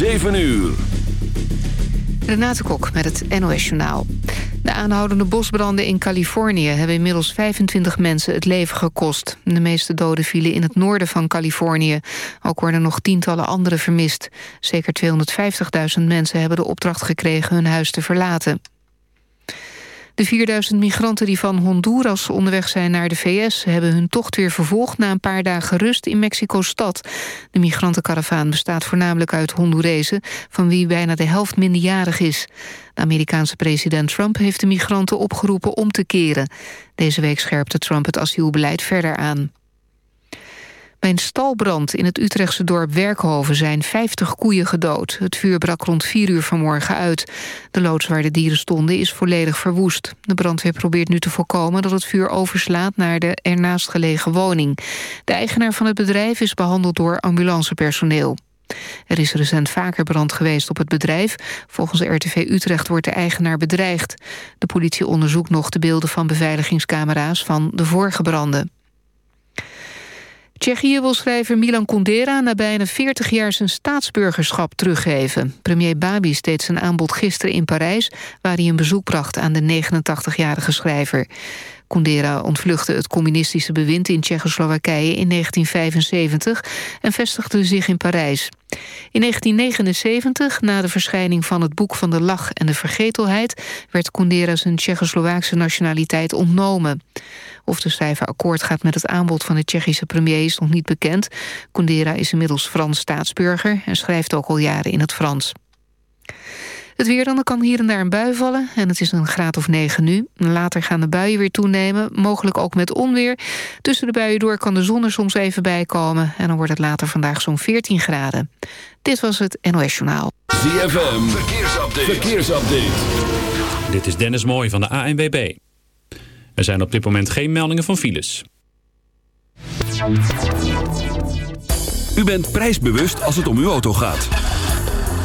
7 uur. Renate Kok met het NOS Journaal. De aanhoudende bosbranden in Californië hebben inmiddels 25 mensen het leven gekost. De meeste doden vielen in het noorden van Californië. Ook worden nog tientallen anderen vermist. Zeker 250.000 mensen hebben de opdracht gekregen hun huis te verlaten. De 4000 migranten die van Honduras onderweg zijn naar de VS... hebben hun tocht weer vervolgd na een paar dagen rust in Mexico-stad. De migrantenkaravaan bestaat voornamelijk uit Hondurezen... van wie bijna de helft minderjarig is. De Amerikaanse president Trump heeft de migranten opgeroepen om te keren. Deze week scherpte Trump het asielbeleid verder aan. Bij een stalbrand in het Utrechtse dorp Werkhoven zijn 50 koeien gedood. Het vuur brak rond 4 uur vanmorgen uit. De loods waar de dieren stonden is volledig verwoest. De brandweer probeert nu te voorkomen dat het vuur overslaat naar de ernaast gelegen woning. De eigenaar van het bedrijf is behandeld door ambulancepersoneel. Er is recent vaker brand geweest op het bedrijf. Volgens RTV Utrecht wordt de eigenaar bedreigd. De politie onderzoekt nog de beelden van beveiligingscamera's van de vorige branden. Tsjechië wil schrijver Milan Kundera na bijna 40 jaar zijn staatsburgerschap teruggeven. Premier Babi deed zijn aanbod gisteren in Parijs... waar hij een bezoek bracht aan de 89-jarige schrijver. Kundera ontvluchtte het communistische bewind in Tsjechoslowakije in 1975 en vestigde zich in Parijs. In 1979, na de verschijning van het boek van de lach en de vergetelheid, werd Kundera zijn Tsjechoslowaakse nationaliteit ontnomen. Of de schrijver akkoord gaat met het aanbod van de Tsjechische premier is nog niet bekend. Kundera is inmiddels Frans staatsburger en schrijft ook al jaren in het Frans. Het weer dan kan hier en daar een bui vallen en het is een graad of 9 nu. Later gaan de buien weer toenemen, mogelijk ook met onweer. Tussen de buien door kan de zon er soms even bij komen... en dan wordt het later vandaag zo'n 14 graden. Dit was het NOS Journaal. ZFM, verkeersupdate. verkeersupdate. Dit is Dennis Mooij van de ANWB. Er zijn op dit moment geen meldingen van files. U bent prijsbewust als het om uw auto gaat.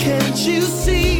Can't you see?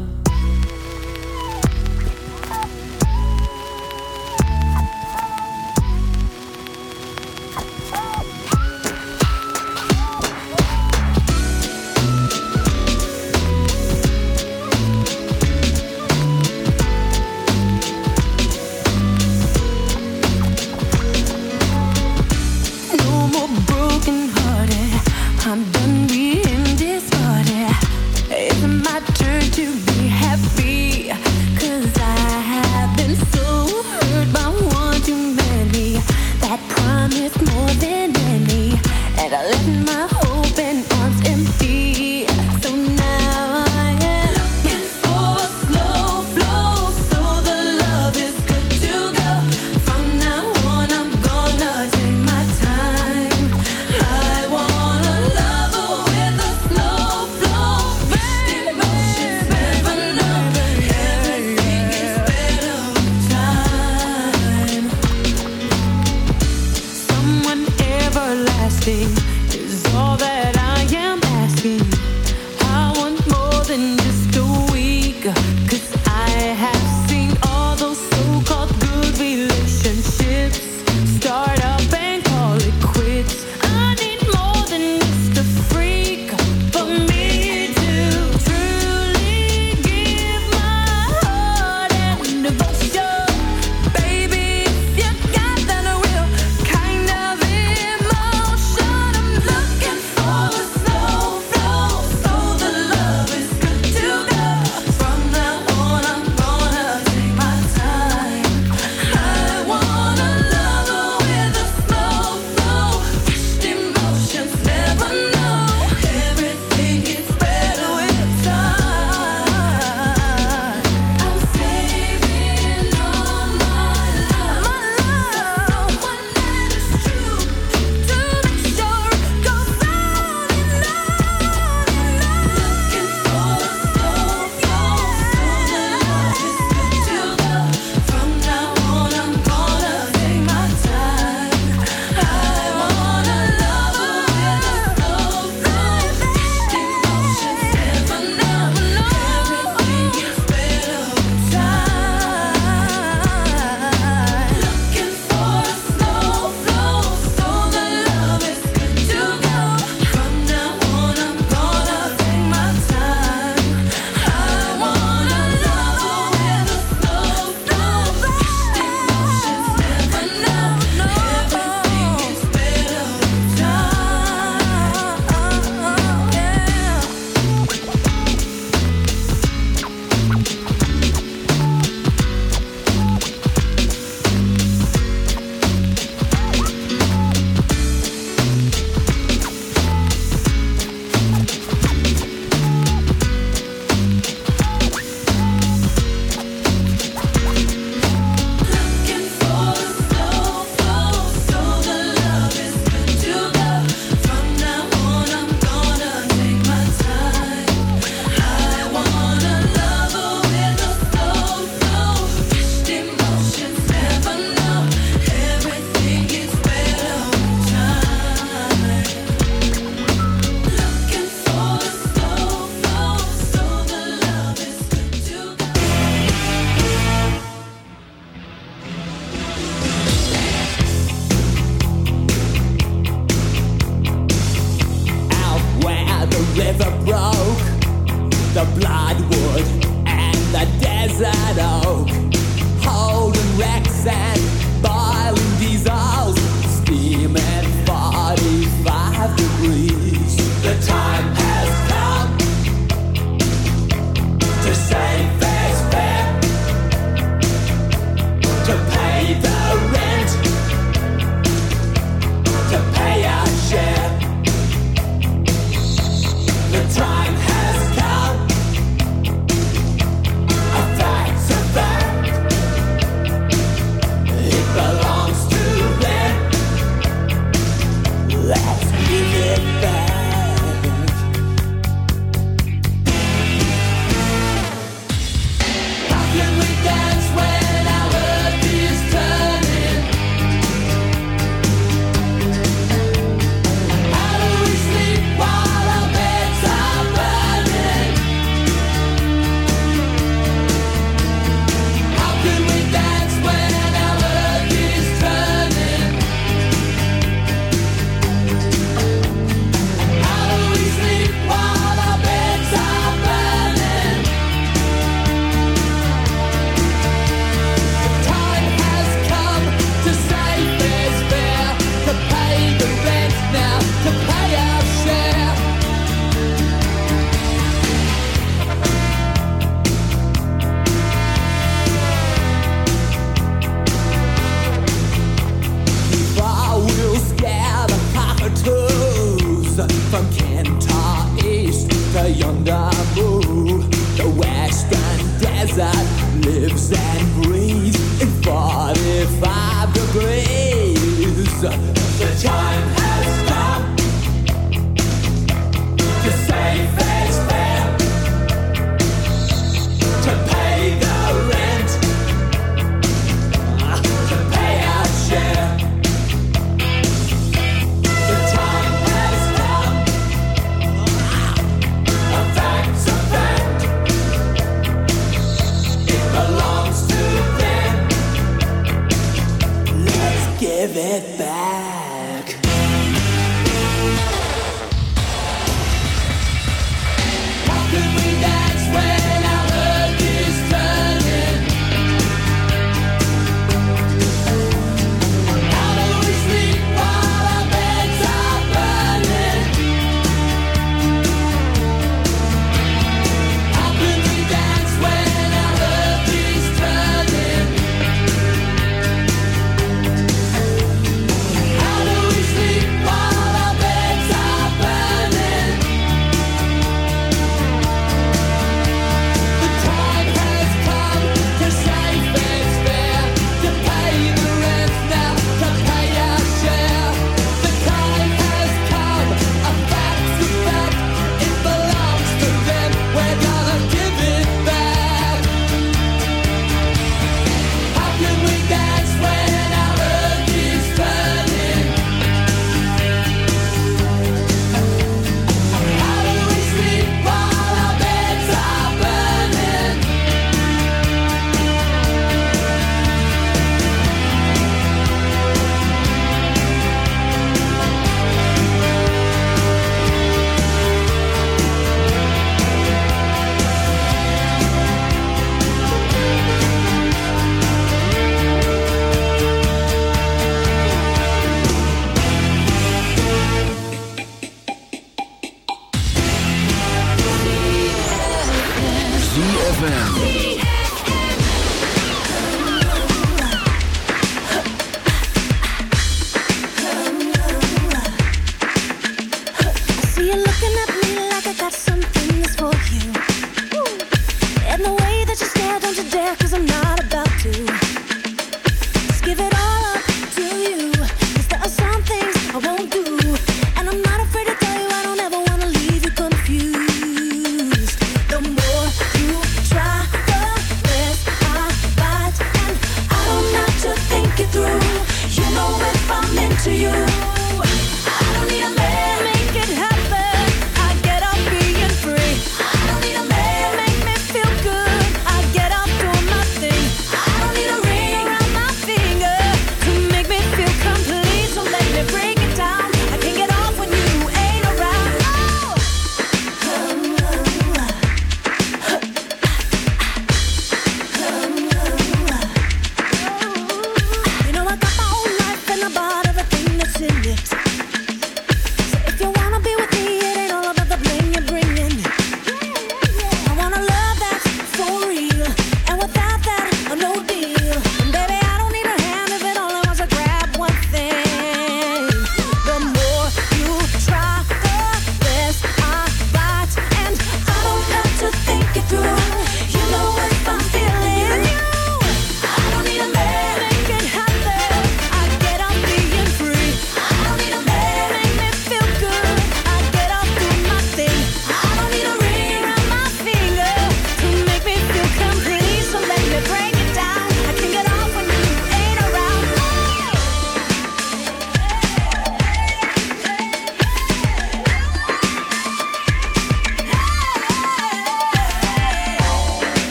Time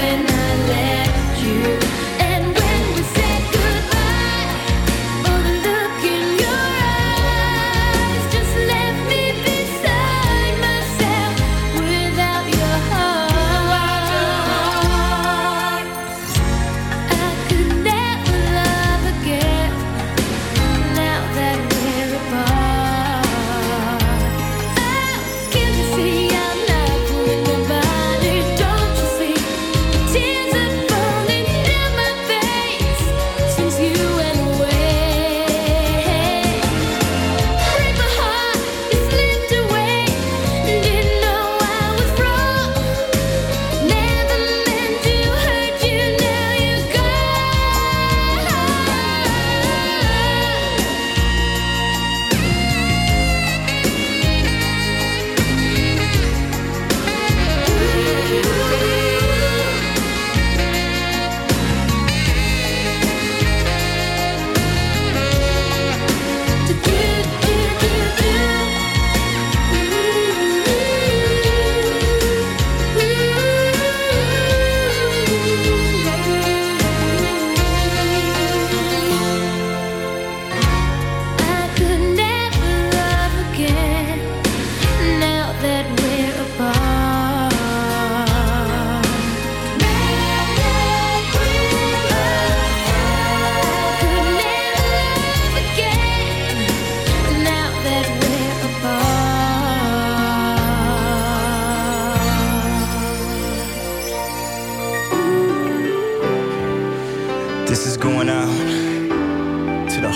did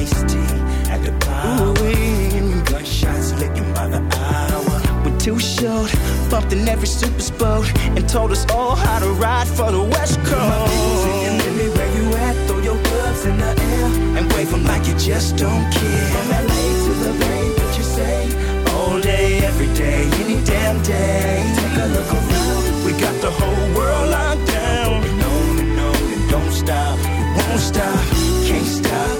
Remember Ice T at the bar. Gunshots licking by the hour. We're too short, bumped in every super boat, and told us all how to ride for the West Coast. And leave me where you at? Throw your gloves in the air and wave 'em like you just don't care. From LA to the Bay, what you say? All day, every day, any damn day. Take a look around, we got the whole world locked down. And on and on and don't stop, we won't stop, can't stop,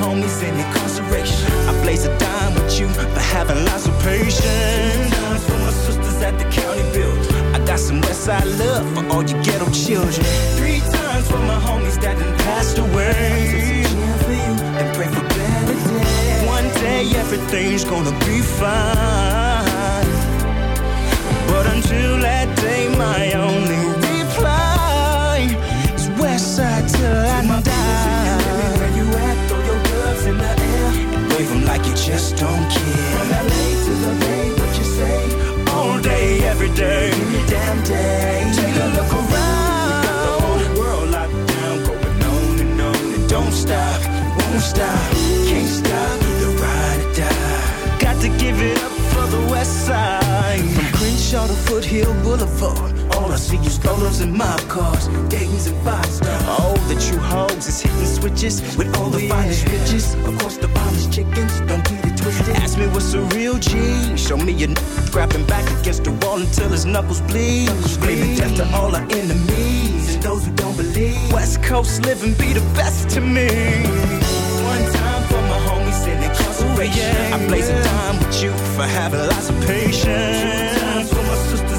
Homies in incarceration. I blaze a dime with you for having lots of patience. Two times for my sisters at the county build. I got some Westside love for all you ghetto children. Three times for my homies that done passed away. And pray for better days. One day everything's gonna be fine. But until that day, my Crenshaw to Foothill Boulevard. All I see is strollers and mob cars, Dayton's and five stars. Oh, the true hoes is hitting switches with all the finest bitches. Of course, the finest chickens, don't get it twisted. Ask me what's a real G. Show me a n- grabbing back against the wall until his knuckles bleed. Screaming death to all our enemies and those who don't believe. West Coast living be the best to me. One time for my homies in incarceration. Oh, I blaze a dime with you for having lots of patience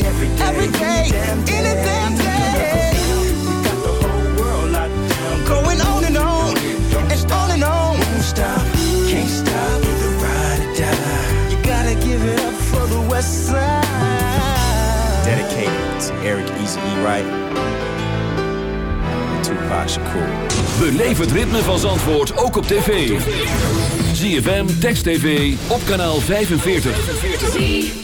day, every day, every day, every day any day. Got the whole world locked down. Going on and on, it's on and on. Won't stop, can't stop, either ride or die. You gotta give it up for the West Side. Dedicated to Eric Easy E. Wright. Tupac Shakur. Beleef het ritme van Zandvoort ook op tv. ZFM, Text TV, op kanaal 45. 45.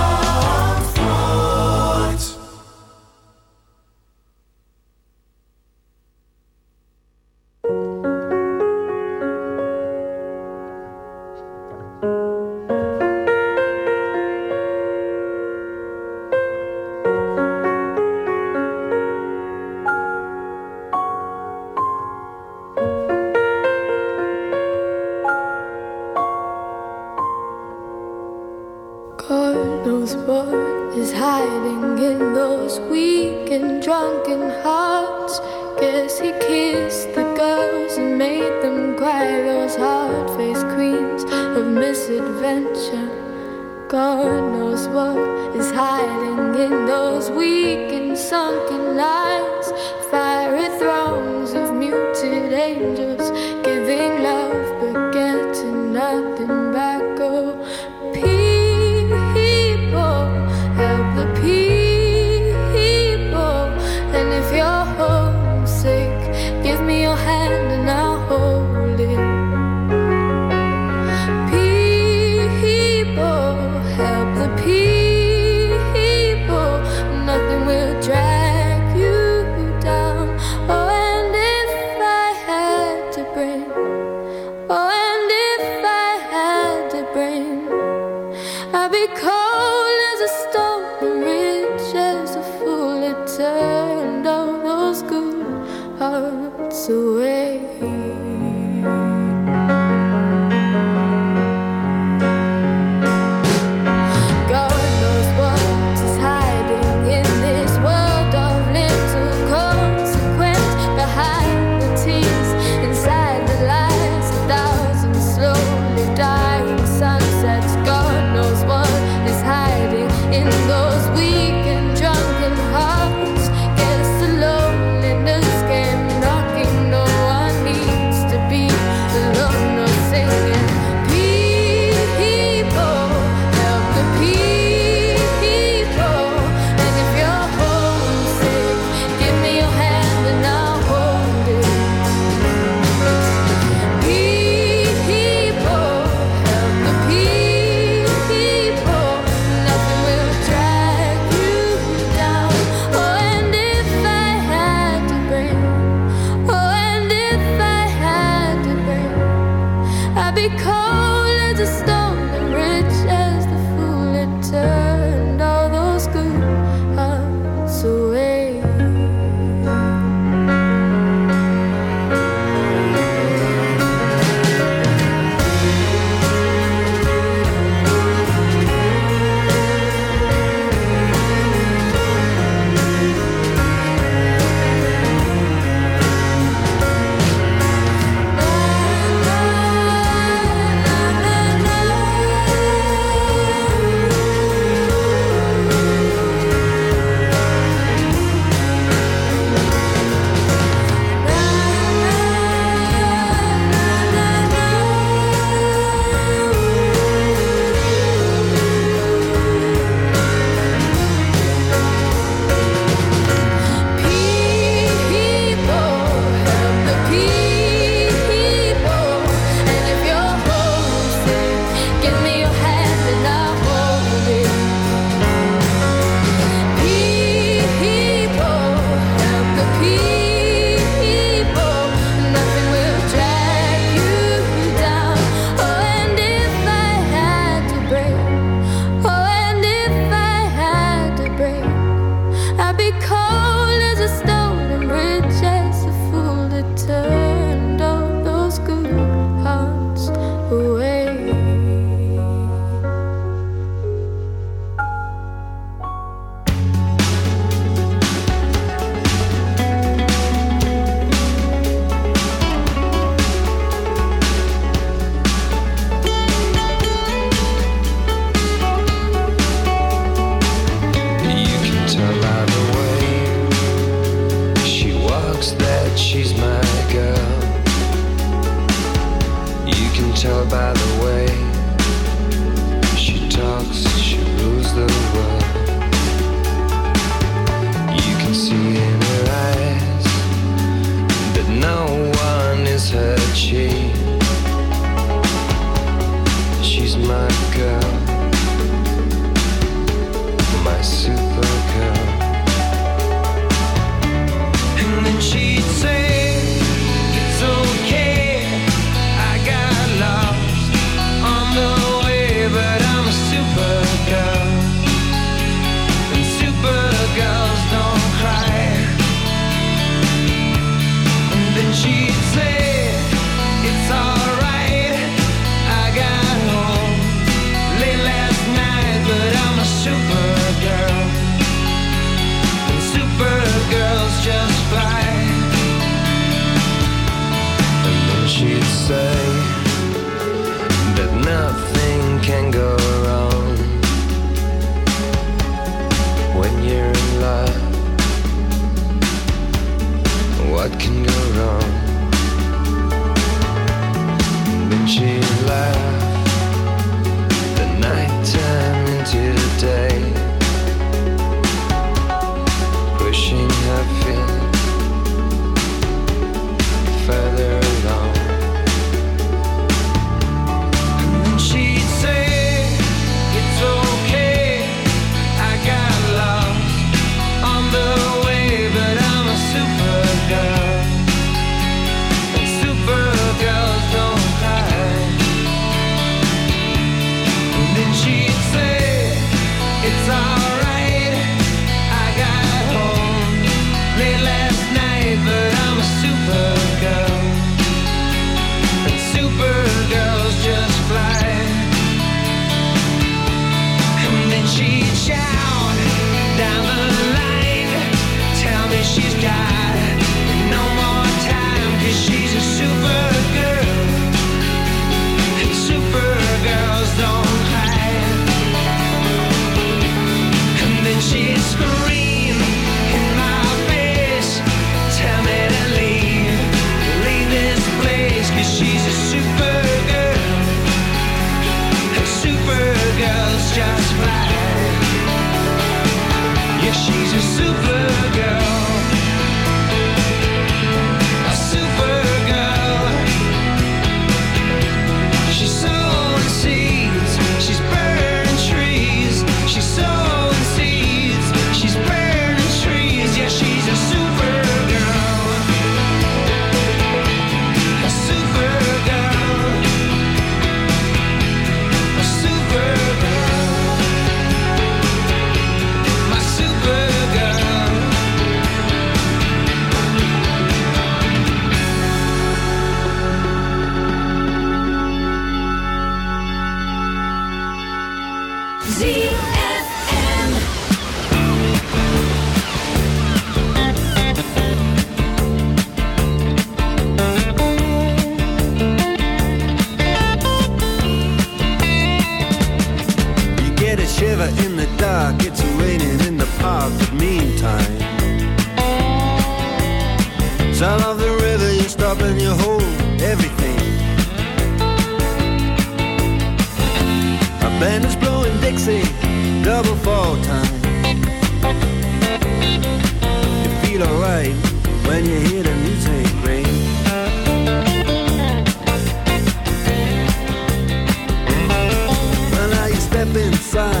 sun.